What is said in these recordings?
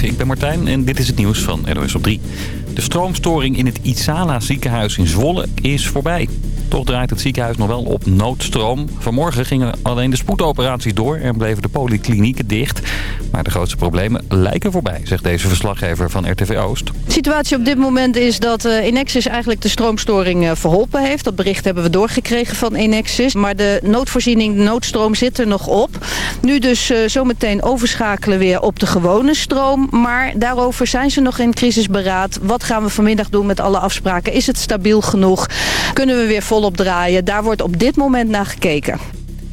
Ik ben Martijn en dit is het nieuws van NOS op 3. De stroomstoring in het Itzala ziekenhuis in Zwolle is voorbij. Toch draait het ziekenhuis nog wel op noodstroom. Vanmorgen gingen alleen de spoedoperaties door en bleven de polyklinieken dicht. Maar de grootste problemen lijken voorbij, zegt deze verslaggever van RTV Oost. De situatie op dit moment is dat uh, Enexis eigenlijk de stroomstoring uh, verholpen heeft. Dat bericht hebben we doorgekregen van Enexis. Maar de noodvoorziening, de noodstroom zit er nog op. Nu dus uh, zometeen overschakelen weer op de gewone stroom. Maar daarover zijn ze nog in crisisberaad. Wat gaan we vanmiddag doen met alle afspraken? Is het stabiel genoeg? Kunnen we weer volop draaien? Daar wordt op dit moment naar gekeken.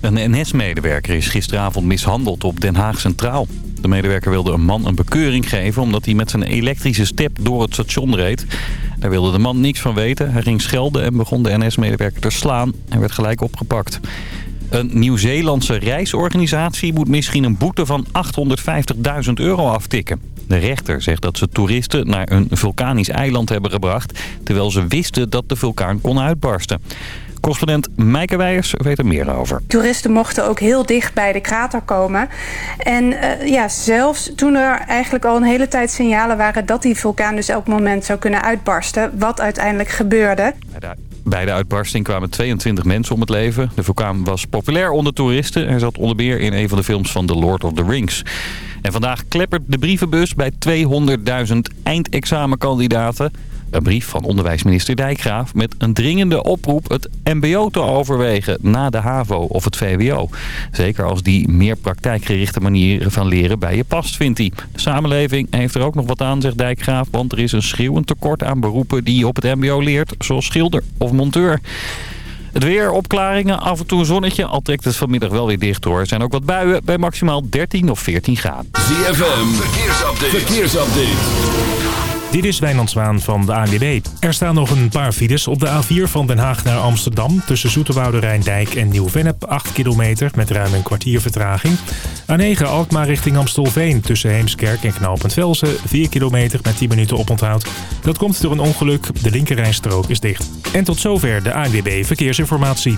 Een NS-medewerker is gisteravond mishandeld op Den Haag Centraal. De medewerker wilde een man een bekeuring geven omdat hij met zijn elektrische step door het station reed. Daar wilde de man niks van weten. Hij ging schelden en begon de NS-medewerker te slaan en werd gelijk opgepakt. Een Nieuw-Zeelandse reisorganisatie moet misschien een boete van 850.000 euro aftikken. De rechter zegt dat ze toeristen naar een vulkanisch eiland hebben gebracht... terwijl ze wisten dat de vulkaan kon uitbarsten. Correspondent Meike Weijers weet er meer over. Toeristen mochten ook heel dicht bij de krater komen. En uh, ja, zelfs toen er eigenlijk al een hele tijd signalen waren... dat die vulkaan dus elk moment zou kunnen uitbarsten. Wat uiteindelijk gebeurde. Bij de uitbarsting kwamen 22 mensen om het leven. De vulkaan was populair onder toeristen. Hij zat onder meer in een van de films van The Lord of the Rings. En vandaag kleppert de brievenbus bij 200.000 eindexamenkandidaten. Een brief van onderwijsminister Dijkgraaf met een dringende oproep het mbo te overwegen na de HAVO of het VWO. Zeker als die meer praktijkgerichte manieren van leren bij je past, vindt hij. De samenleving heeft er ook nog wat aan, zegt Dijkgraaf, want er is een schreeuwend tekort aan beroepen die je op het mbo leert, zoals schilder of monteur. Het weer, opklaringen, af en toe een zonnetje. Al trekt het vanmiddag wel weer dicht hoor. Er zijn ook wat buien bij maximaal 13 of 14 graden. ZFM, verkeersupdate. verkeersupdate. Dit is Wijnand Zwaan van de ANWB. Er staan nog een paar files op de A4 van Den Haag naar Amsterdam... tussen Zoeterwoude Rijndijk en Nieuw-Vennep, 8 kilometer... met ruim een kwartier vertraging. A9 Alkmaar richting Amstelveen tussen Heemskerk en Knoopend Velsen... 4 kilometer met 10 minuten oponthoud. Dat komt door een ongeluk, de linkerrijstrook is dicht. En tot zover de ANWB Verkeersinformatie.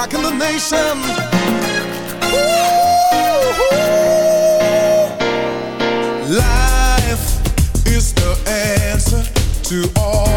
Rocking the nation. Life is the answer to all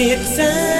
midnight.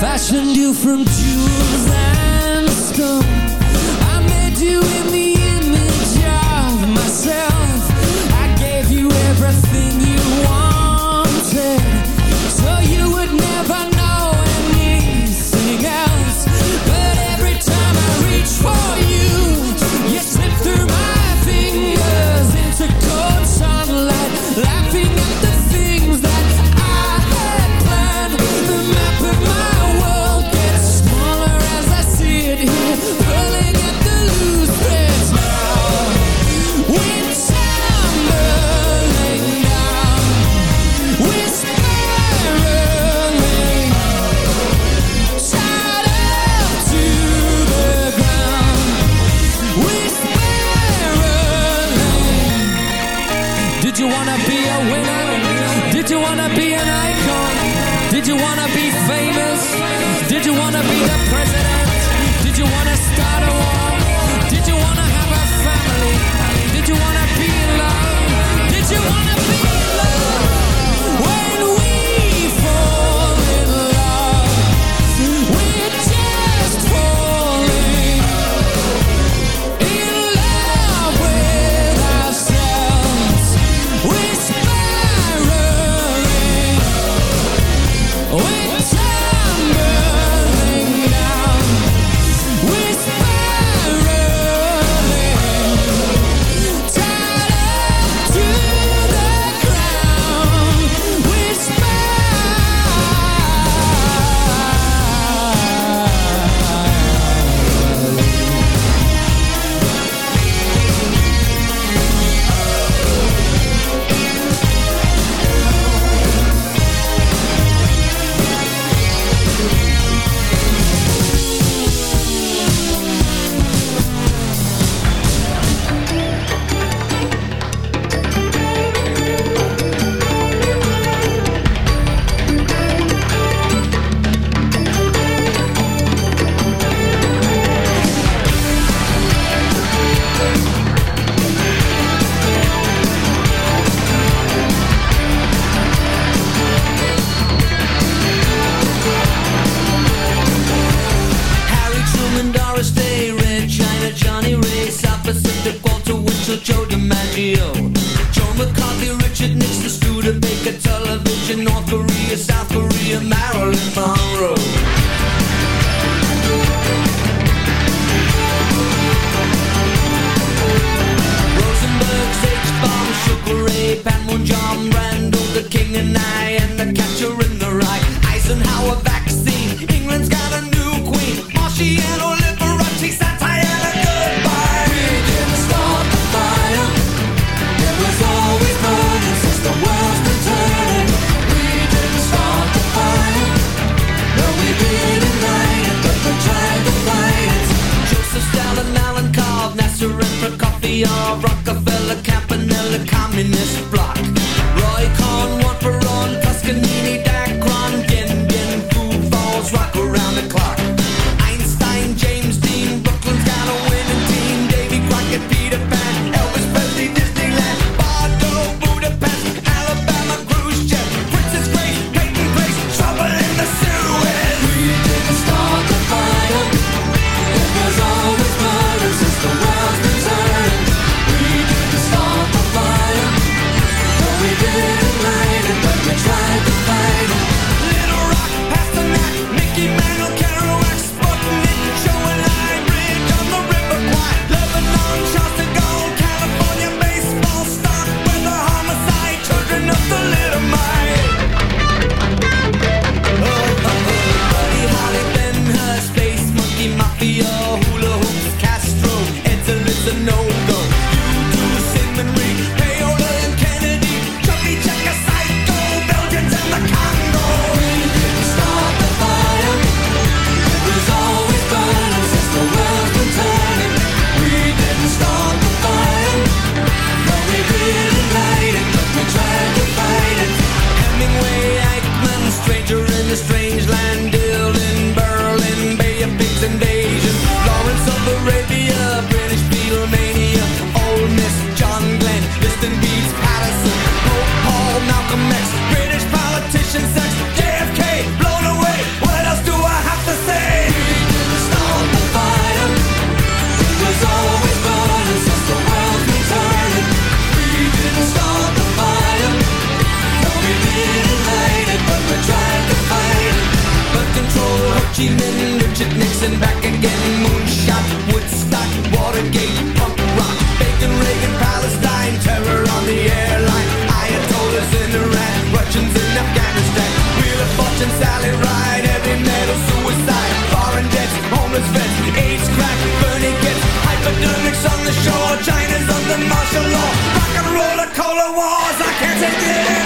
fashioned you from jewels and stone. and martial law, rock and roll and cola wars. I can't take it. anymore.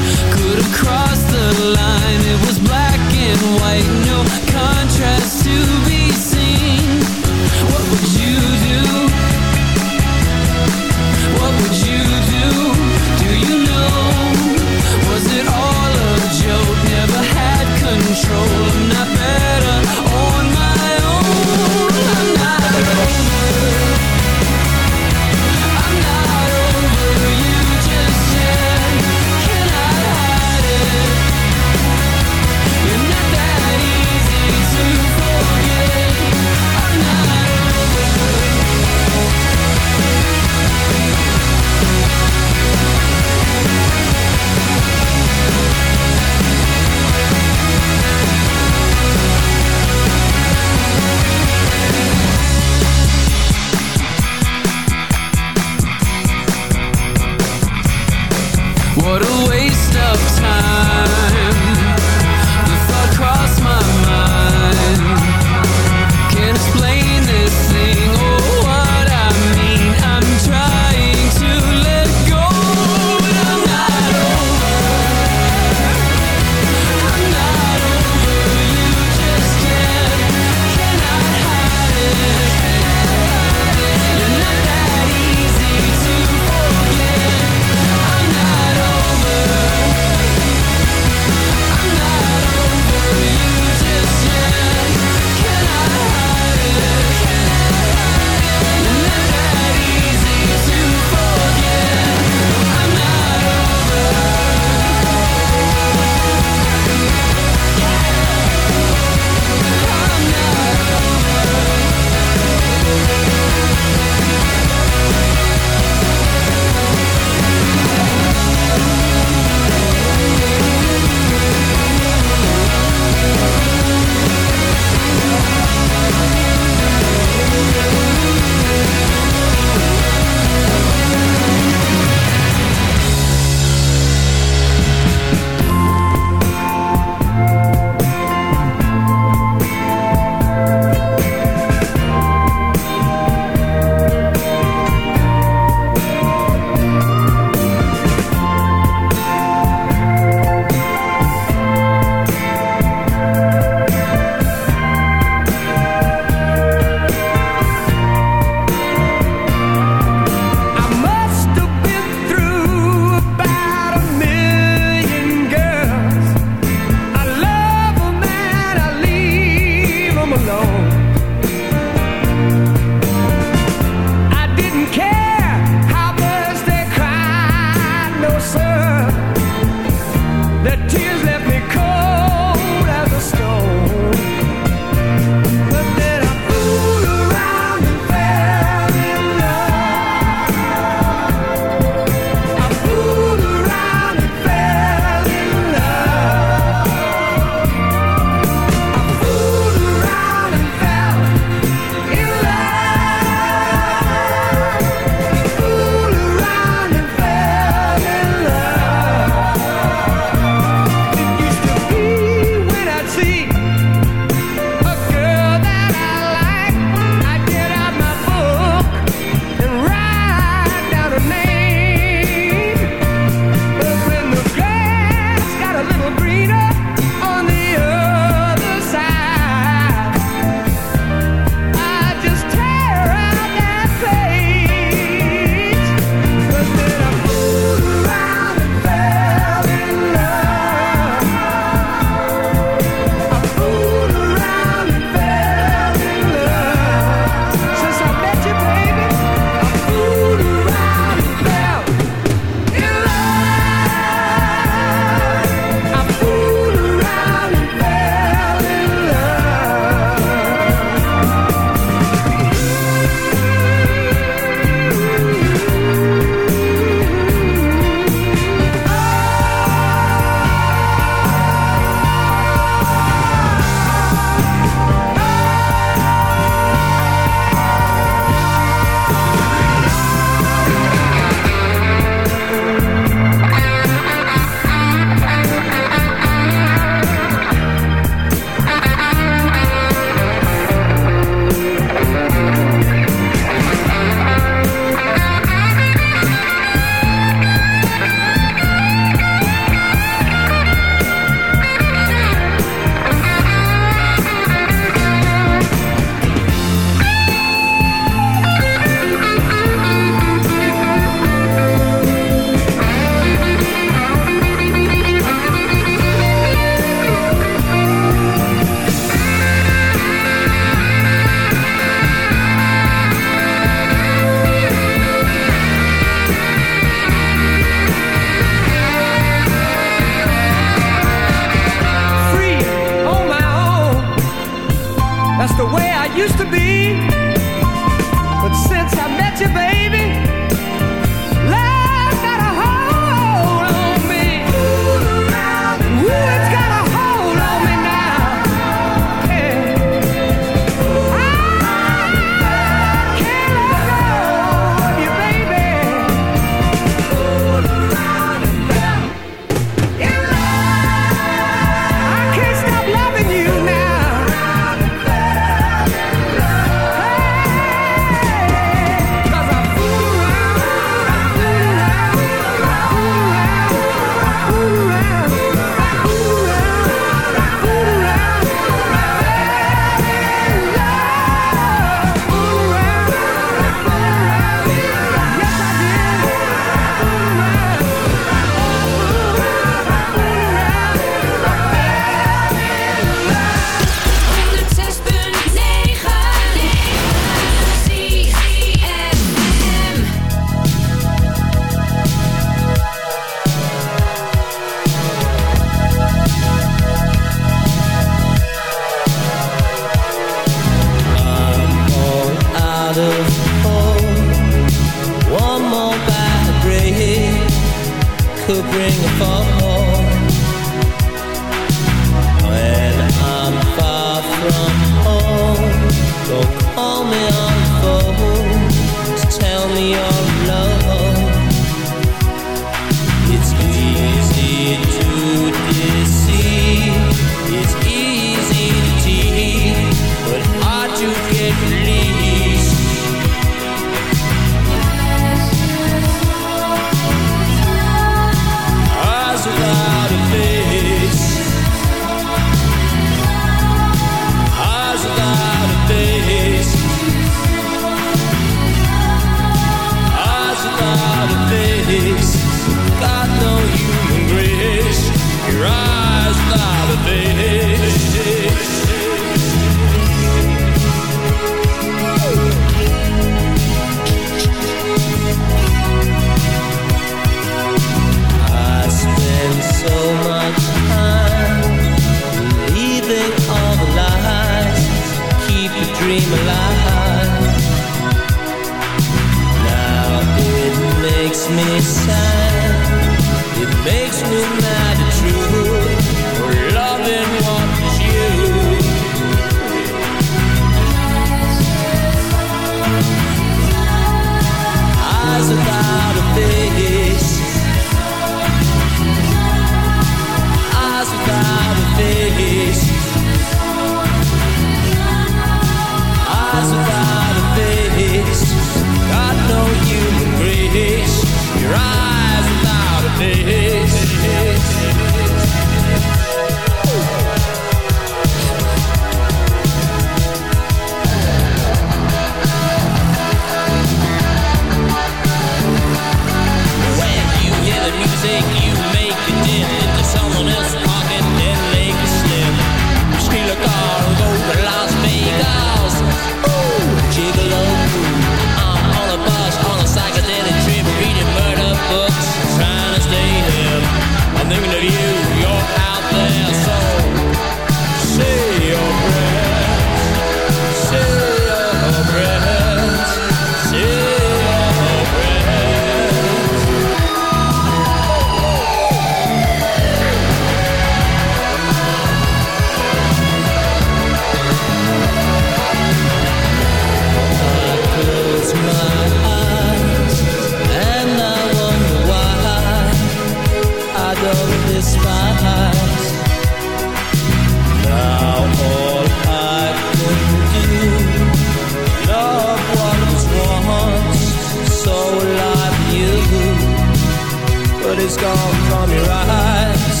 is gone from your eyes.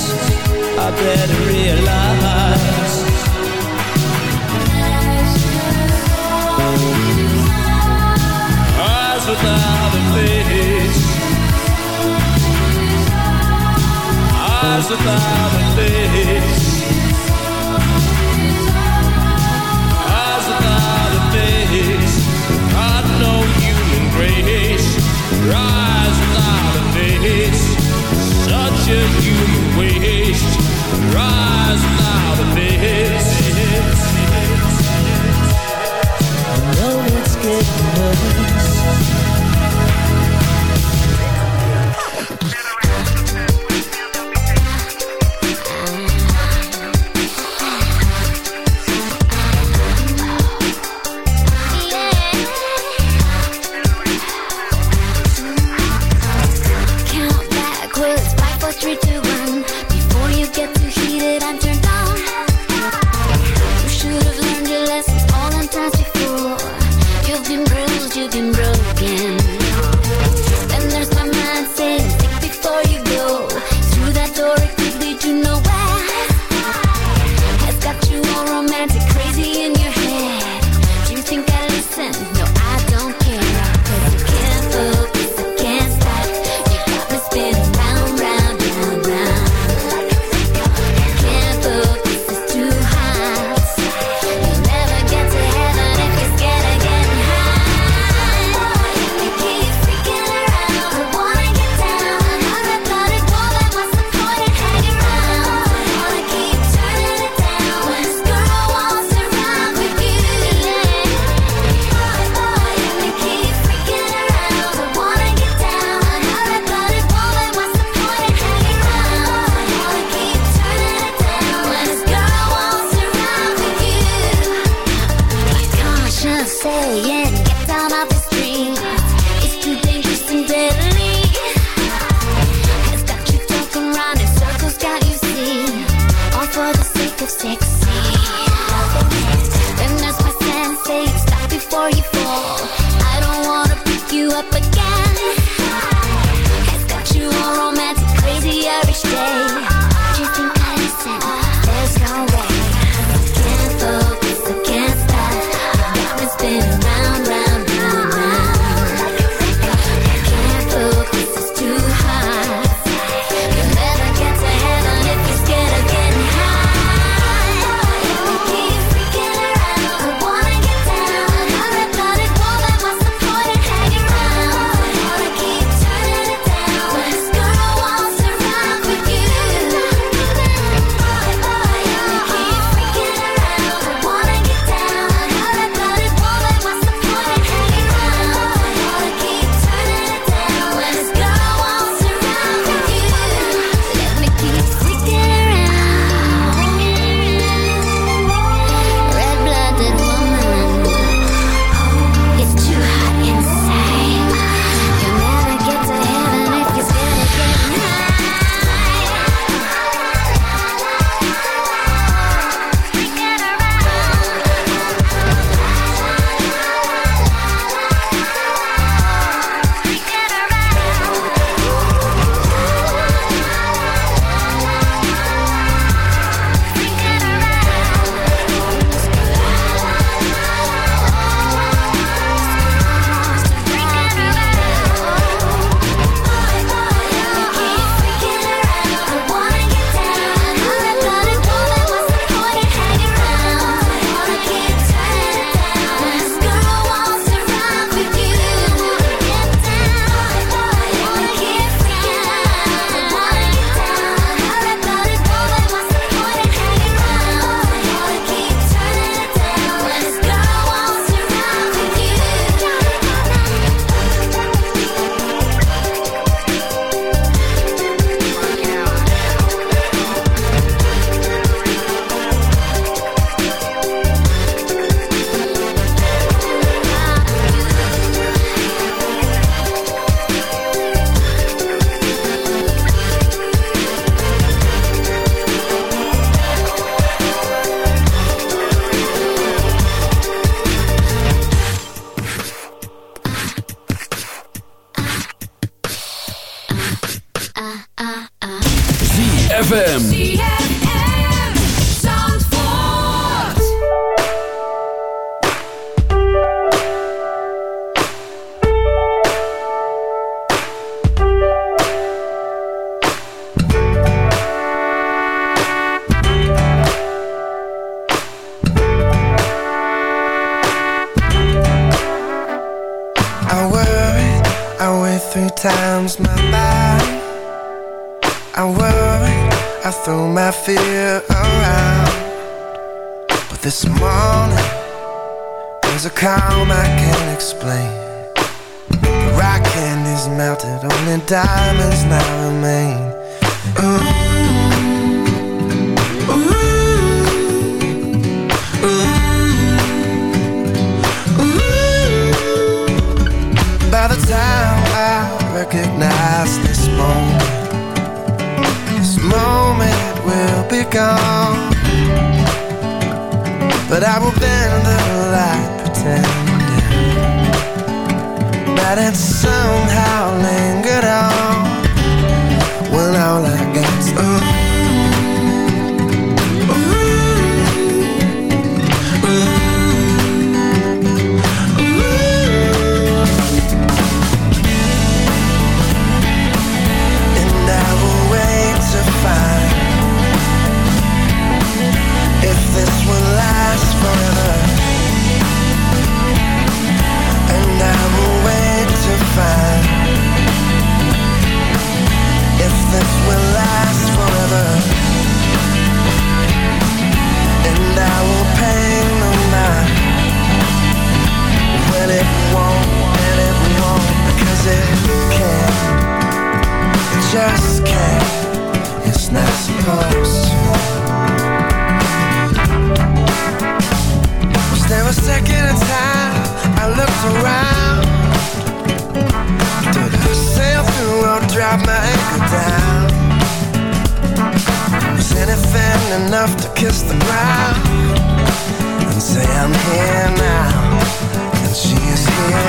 I better realize. Eyes without a face. Eyes without a face. rise without a face. throw my fear around But this morning There's a calm I can't explain The rock candy's melted Only diamonds now remain Ooh, ooh, ooh, ooh. By the time I recognize this moment moment will be gone. But I will bend the light pretending That it somehow lingered on. When all I got ooh will last forever. And I will pay no mind. Well, it won't, and it won't Because it can't. Just can't. It's not supposed Was there a second time I looked around? Sail through or drop my anchor down. Anything enough to kiss the ground? And say I'm here now And here.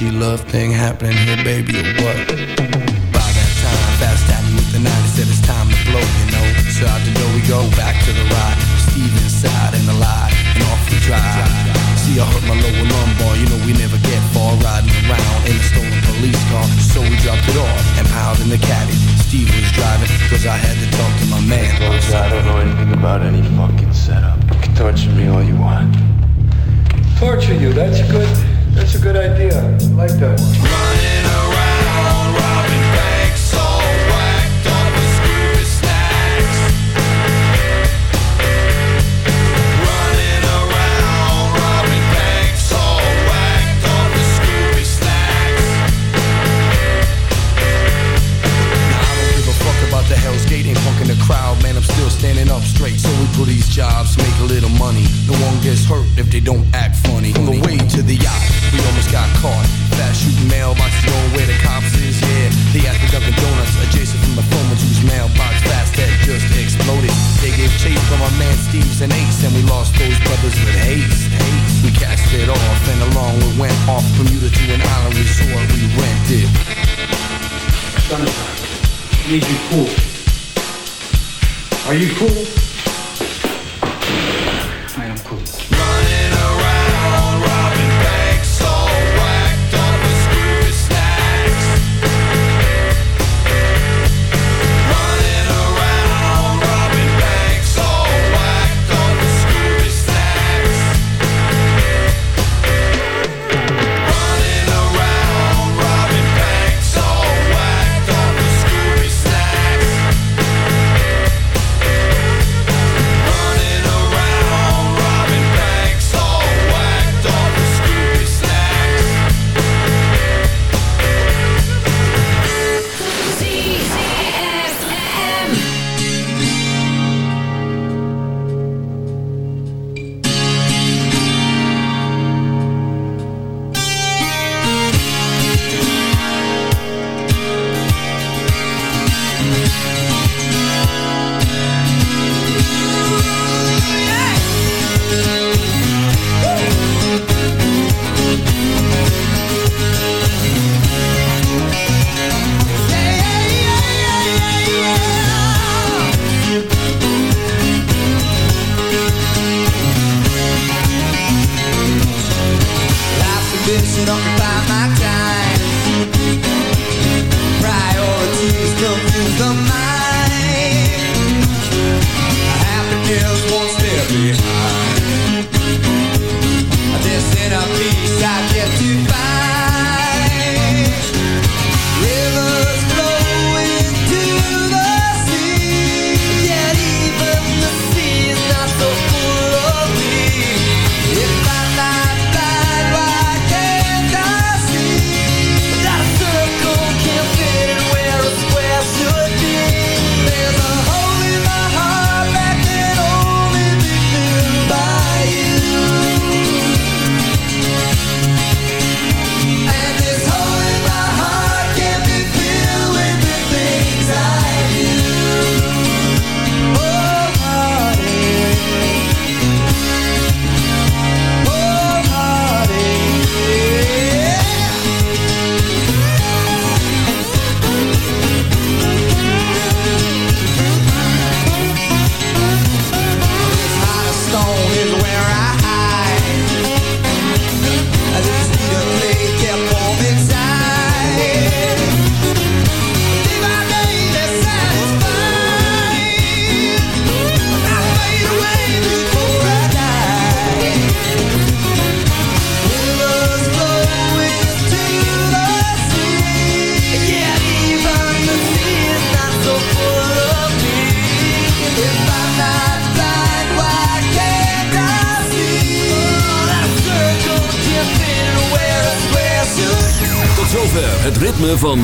she love thing happening here. and we lost those brothers with haste. We cast it off and along we went off Bermuda to an island resort we rented. Summertime, need you cool. Are you cool?